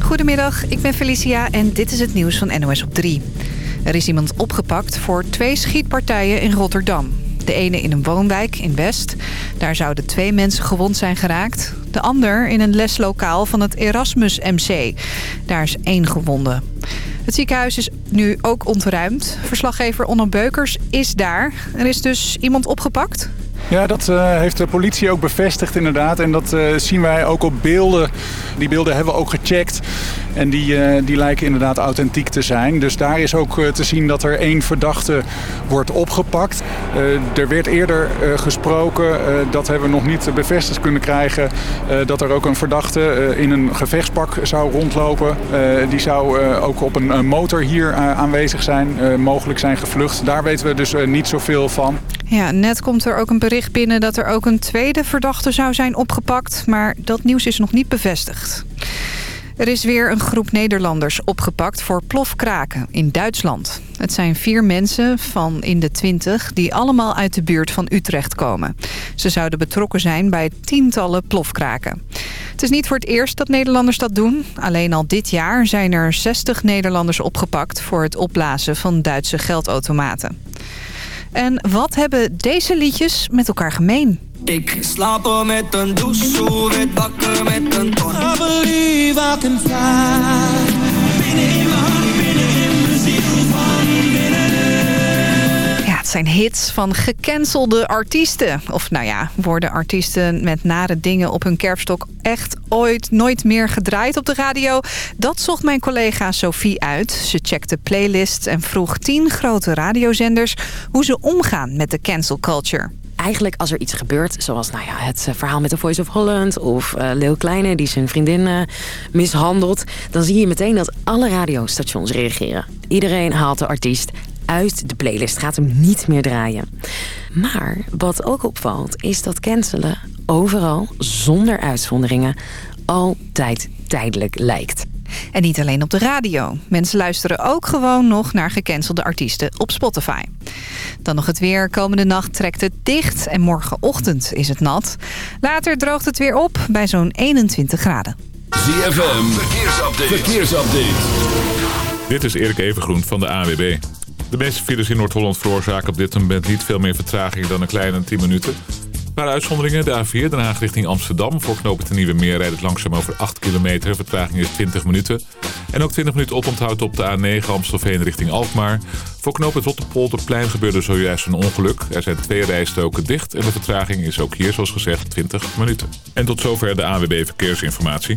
Goedemiddag, ik ben Felicia en dit is het nieuws van NOS op 3. Er is iemand opgepakt voor twee schietpartijen in Rotterdam. De ene in een woonwijk in West. Daar zouden twee mensen gewond zijn geraakt. De ander in een leslokaal van het Erasmus MC. Daar is één gewonde. Het ziekenhuis is nu ook ontruimd. Verslaggever Onno Beukers is daar. Er is dus iemand opgepakt? Ja, dat uh, heeft de politie ook bevestigd inderdaad. En dat uh, zien wij ook op beelden. Die beelden hebben we ook gecheckt. En die, uh, die lijken inderdaad authentiek te zijn. Dus daar is ook te zien dat er één verdachte wordt opgepakt. er werd eerder gesproken, dat hebben we nog niet bevestigd kunnen krijgen... dat er ook een verdachte in een gevechtspak zou rondlopen. die zou ook op een motor hier aanwezig zijn, mogelijk zijn gevlucht. Daar weten we dus niet zoveel van. Ja, net komt er ook een bericht binnen dat er ook een tweede verdachte zou zijn opgepakt. Maar dat nieuws is nog niet bevestigd. Er is weer een groep Nederlanders opgepakt voor plofkraken in Duitsland. Het zijn vier mensen van in de twintig die allemaal uit de buurt van Utrecht komen. Ze zouden betrokken zijn bij tientallen plofkraken. Het is niet voor het eerst dat Nederlanders dat doen. Alleen al dit jaar zijn er 60 Nederlanders opgepakt voor het opblazen van Duitse geldautomaten. En wat hebben deze liedjes met elkaar gemeen? Ik slaap er met een douche, met bakken met een ton. I believe I can fly. Zijn hits van gecancelde artiesten. Of nou ja, worden artiesten met nare dingen op hun kerfstok echt ooit nooit meer gedraaid op de radio? Dat zocht mijn collega Sophie uit. Ze checkte playlists en vroeg tien grote radiozenders hoe ze omgaan met de cancel culture eigenlijk als er iets gebeurt, zoals nou ja, het eh, verhaal met de Voice of Holland of uh, Leo Kleine die zijn vriendin uh, mishandelt, dan zie je meteen dat alle radiostations reageren. Iedereen haalt de artiest uit de playlist, gaat hem niet meer draaien. Maar wat ook opvalt, is dat cancelen overal, zonder uitzonderingen, altijd tijdelijk lijkt. En niet alleen op de radio. Mensen luisteren ook gewoon nog naar gecancelde artiesten op Spotify. Dan nog het weer. Komende nacht trekt het dicht en morgenochtend is het nat. Later droogt het weer op bij zo'n 21 graden. ZFM, verkeersupdate. verkeersupdate. Dit is Erik Evengroen van de AWB. De meeste files in Noord-Holland veroorzaken op dit moment niet veel meer vertraging dan een kleine 10 minuten. Een paar uitzonderingen. De A4 Den Haag richting Amsterdam. Voor knopen de Nieuwe Meer rijdt het langzaam over 8 kilometer. Vertraging is 20 minuten. En ook 20 minuten oponthoud op de A9 Amstelveen richting Alkmaar. Voor knopen het plein gebeurde zojuist een ongeluk. Er zijn twee rijstoken dicht en de vertraging is ook hier zoals gezegd 20 minuten. En tot zover de AWB Verkeersinformatie.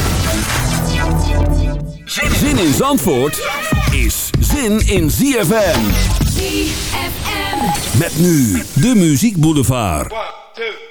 Zin in Zandvoort is zin in ZFM. ZFM. Met nu de Muziek Boulevard. 1, 2,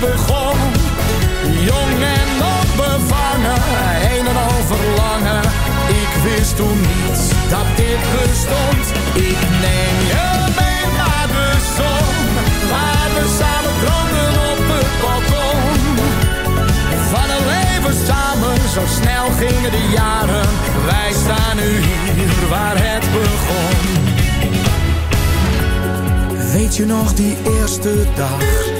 Begon. Jong en onbevangen, een en al verlangen. Ik wist toen niet dat dit bestond. Ik neem je mee naar de zon, waar we samen droomden op het balkon. Van een leven samen, zo snel gingen de jaren. Wij staan nu hier waar het begon. Weet je nog die eerste dag?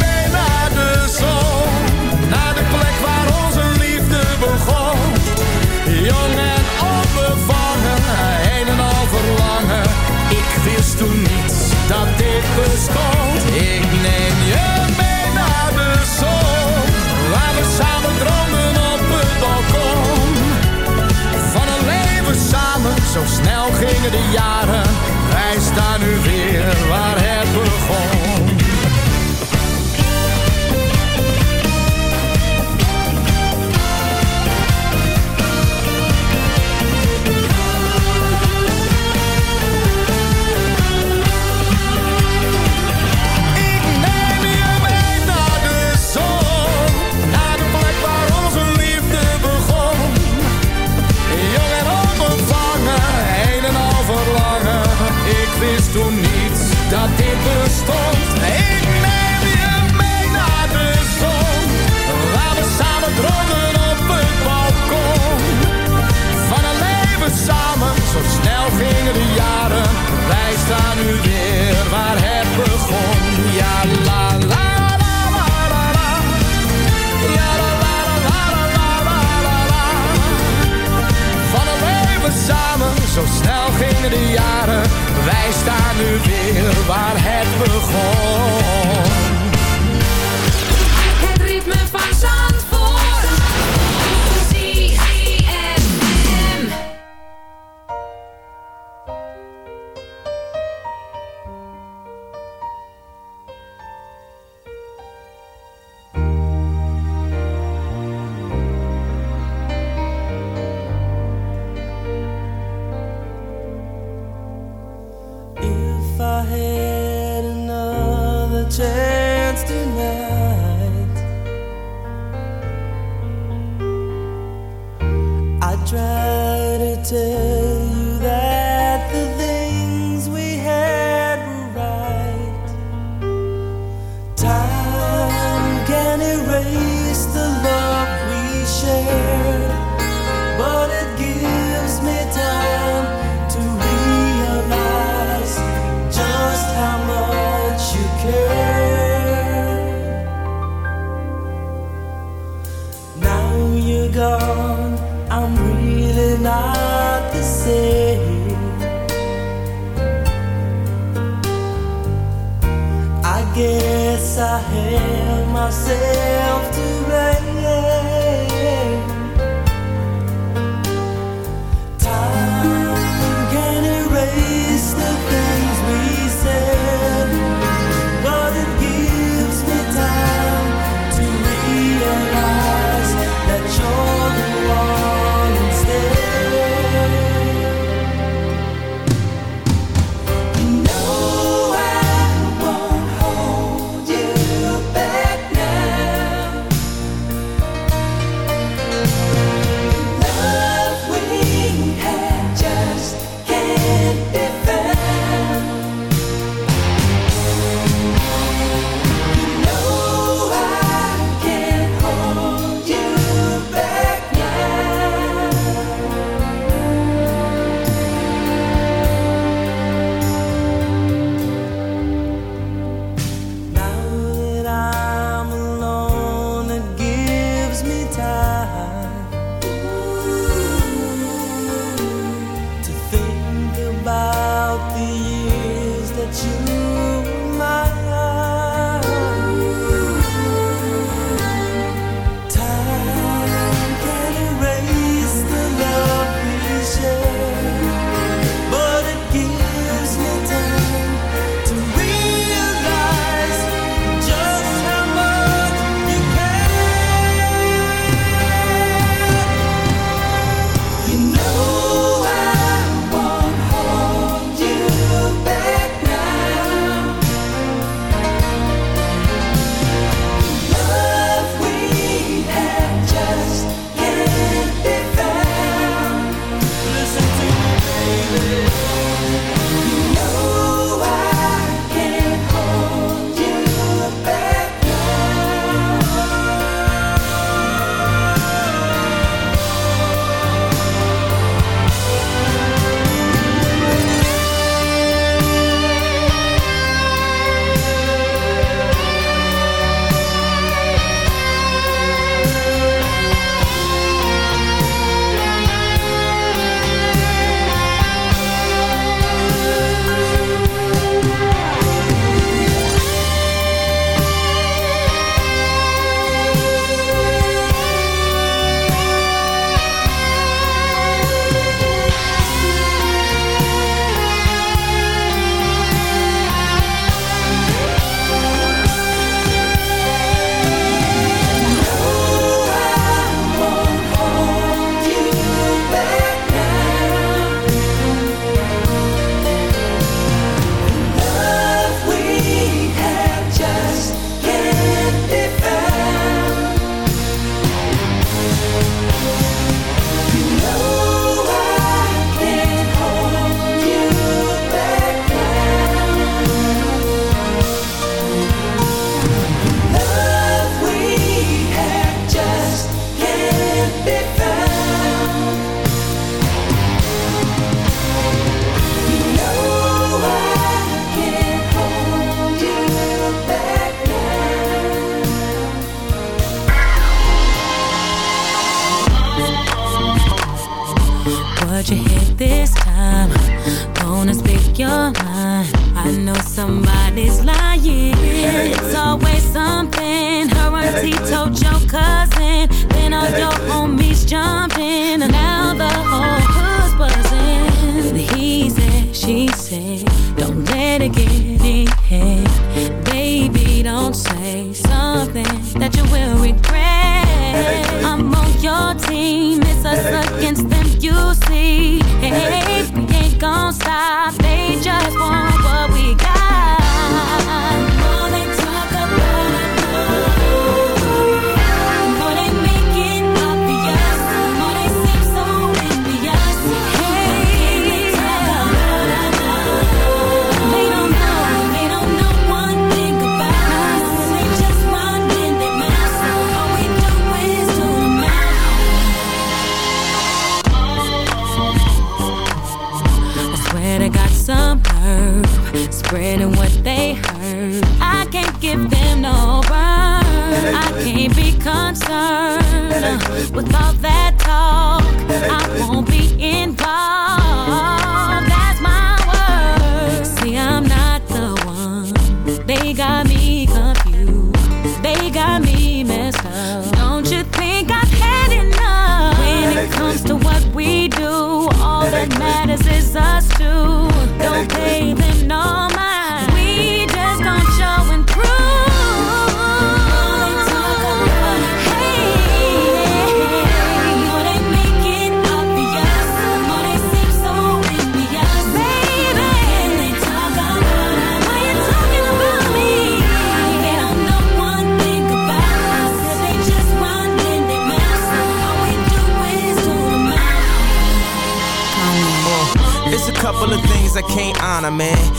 Jong en onbevangen, een en al verlangen. Ik wist toen niet dat dit bestond. Ik neem je mee naar de zon. Waar we samen droomden op het balkon. Van een leven samen, zo snel gingen de jaren. Wij staan nu weer myself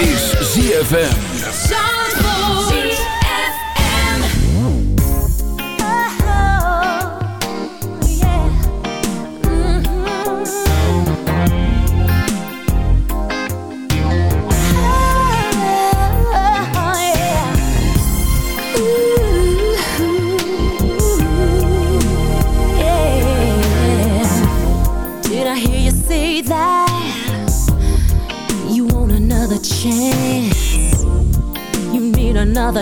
is ZFM.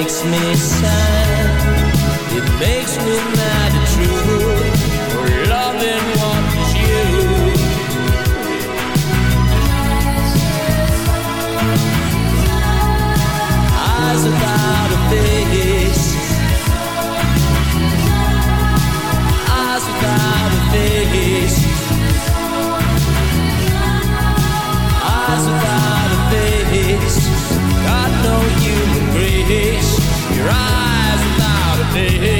Makes me sad, it makes me human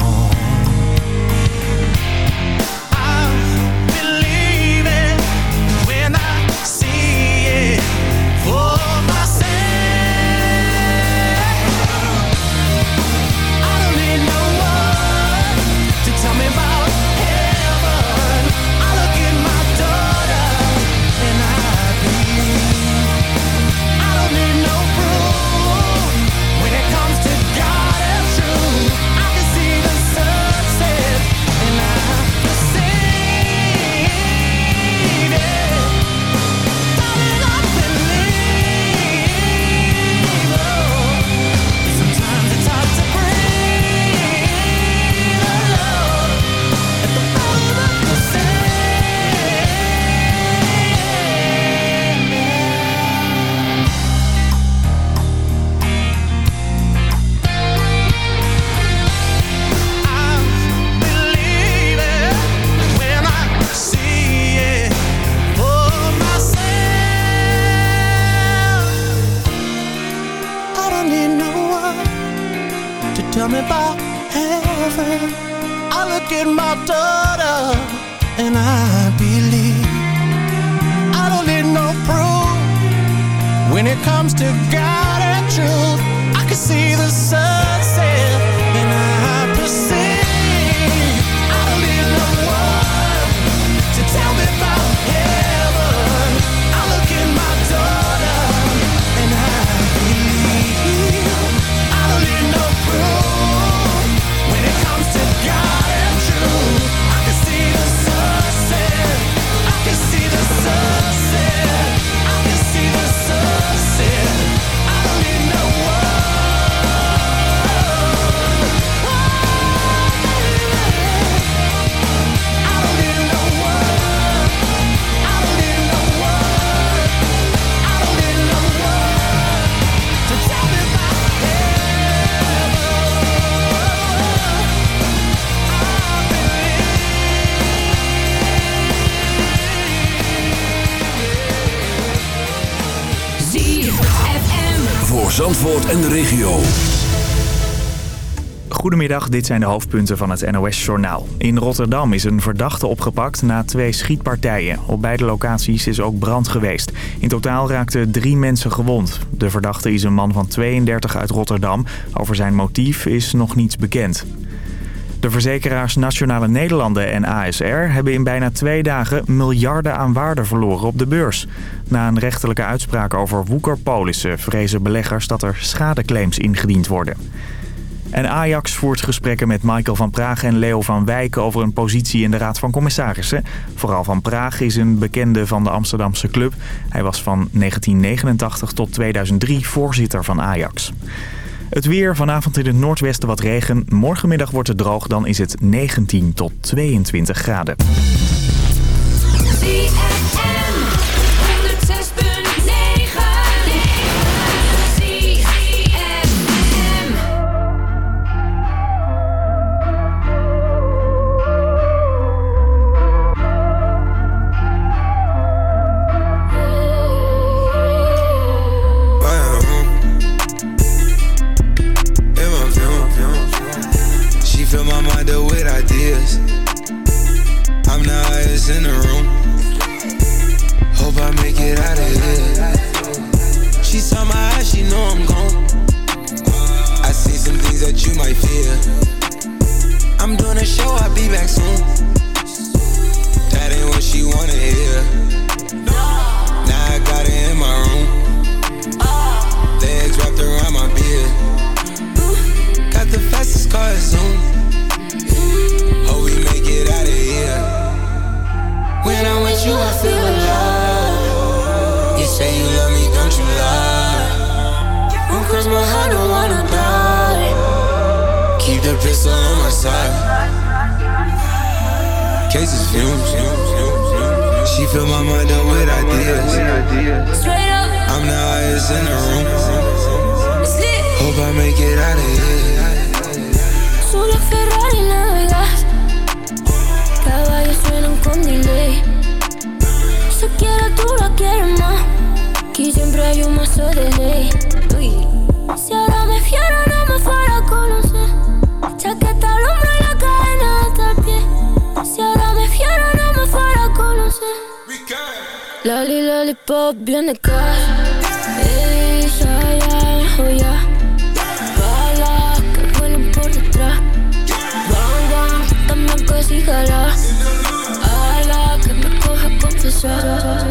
Dit zijn de hoofdpunten van het NOS-journaal. In Rotterdam is een verdachte opgepakt na twee schietpartijen. Op beide locaties is ook brand geweest. In totaal raakten drie mensen gewond. De verdachte is een man van 32 uit Rotterdam. Over zijn motief is nog niets bekend. De verzekeraars Nationale Nederlanden en ASR hebben in bijna twee dagen miljarden aan waarde verloren op de beurs. Na een rechterlijke uitspraak over woekerpolissen vrezen beleggers dat er schadeclaims ingediend worden. En Ajax voert gesprekken met Michael van Praag en Leo van Wijk over een positie in de Raad van Commissarissen. Vooral van Praag is een bekende van de Amsterdamse club. Hij was van 1989 tot 2003 voorzitter van Ajax. Het weer, vanavond in het noordwesten wat regen. Morgenmiddag wordt het droog, dan is het 19 tot 22 graden. Si ahora me fiero no me fuera a conocer. Chaqueta al hombro y la cadena hasta el pie. Si ahora me fiero no me fuera a conocer. Lali, lollipop, viene cash Ey, ya, ya, oh ya. Balas que vuelan por detrás. Bang, bang, también sí jala Ala, que me coja confesar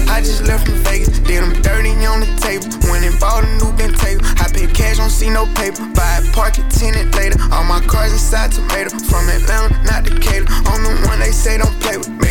I just left from Vegas, did them dirty on the table. Went and bought a new Bentayga. I pay cash, don't see no paper. Buy it, park it, tenant later. All my cars inside tomato. From Atlanta, not Decatur. On the one they say don't play with. Them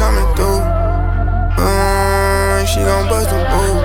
coming through. Mm, she gon' bust a move,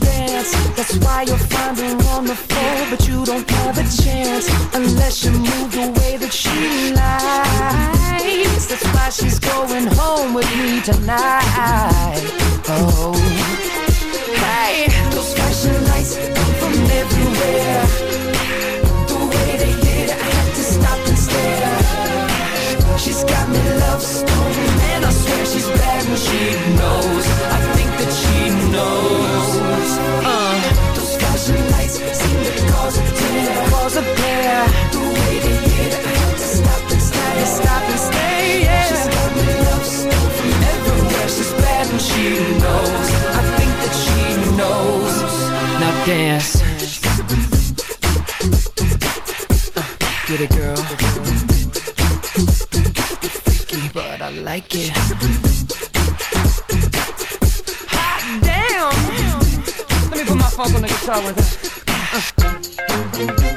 That's why you'll find her on the floor. But you don't have a chance unless you move the way that she likes. That's why she's going home with me tonight. Oh, hey, those flashing lights come from everywhere. The way they hit, I had to stop and stare. She's got me love stone, and I swear she's bad and she knows. She knows. I think that she knows. Now dance. Uh, get it, girl. Freaky, but I like it. Hot damn! Let me put my funk on the guitar with that. Those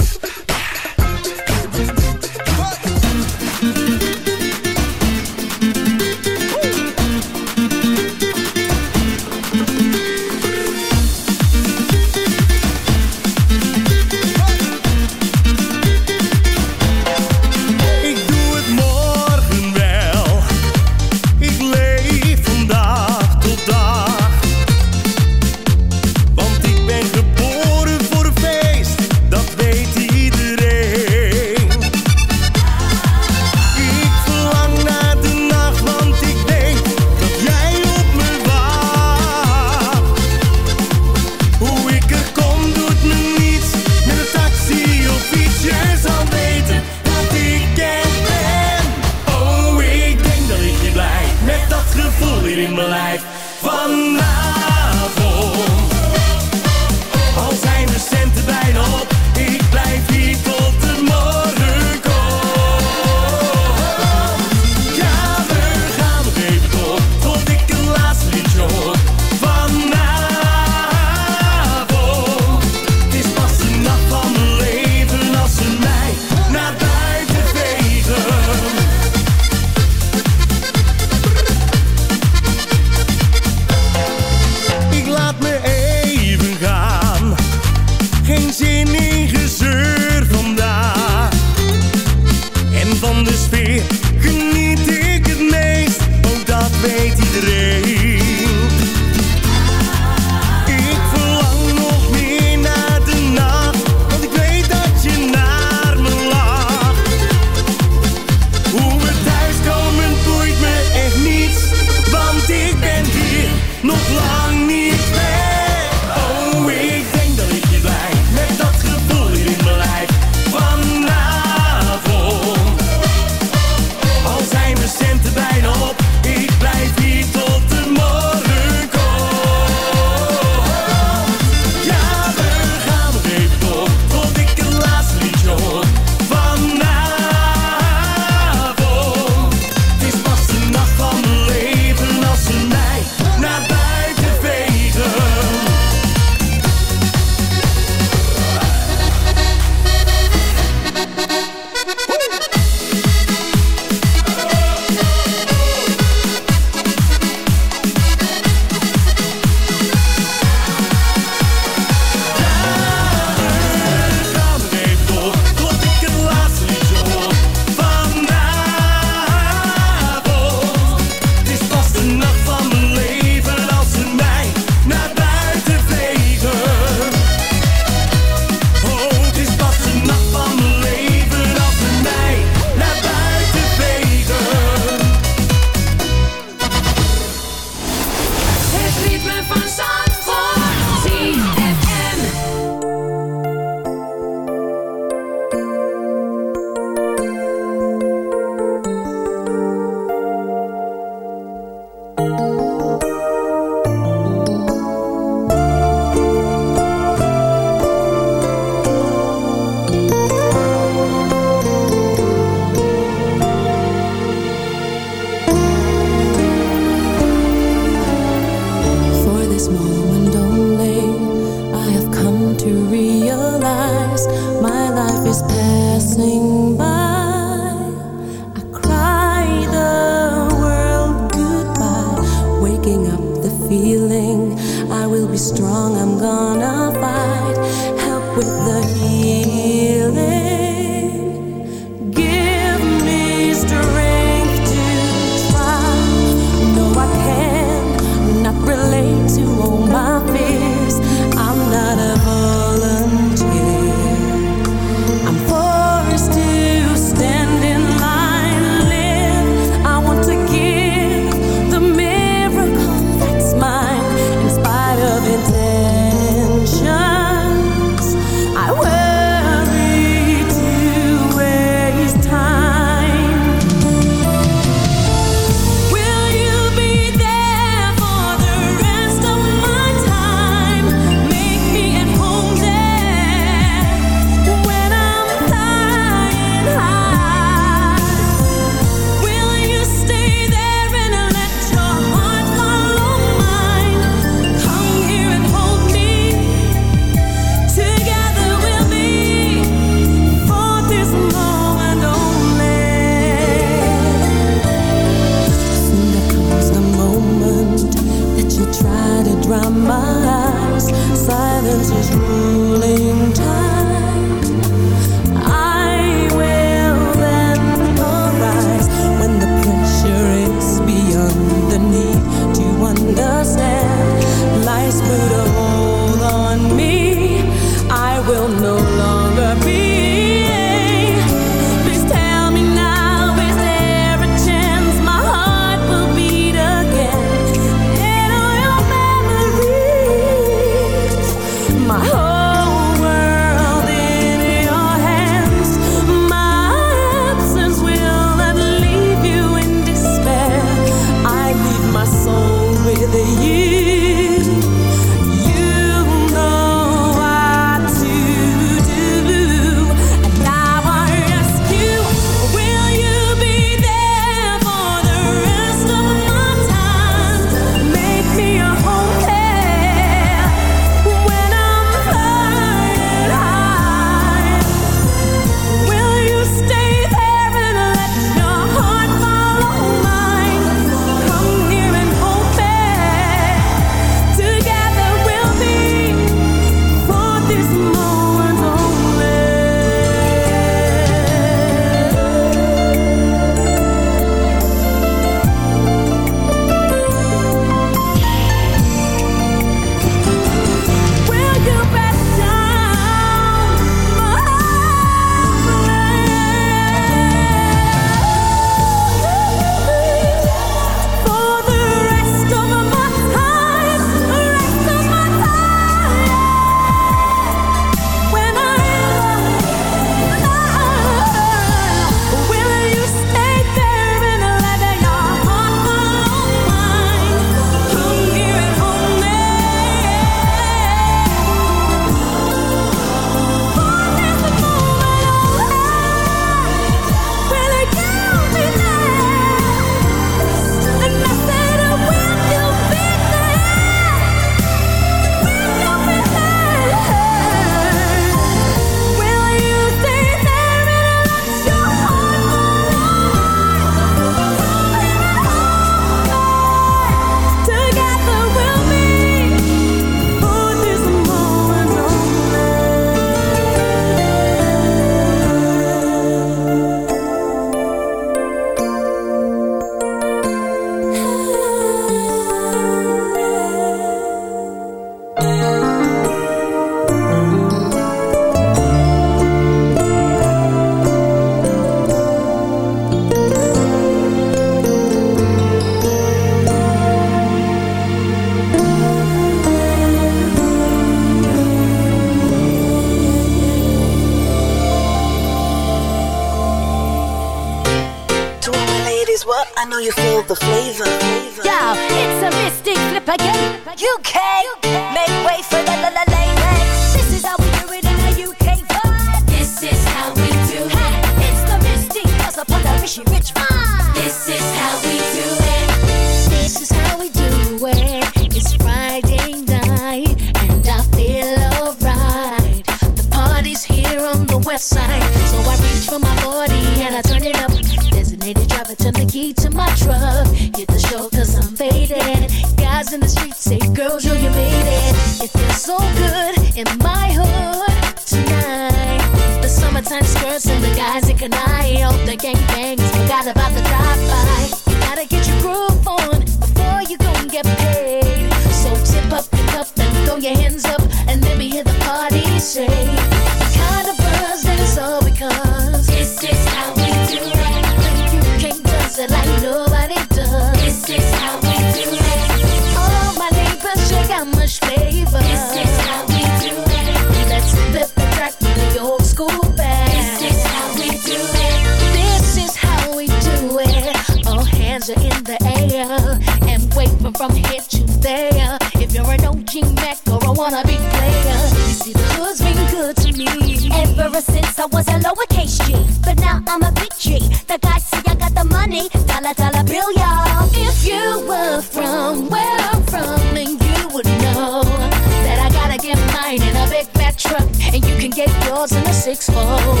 six fold.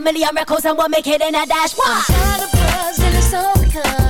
million records and we'll make it in a dash. What? I'm tired of and it's all because.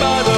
by the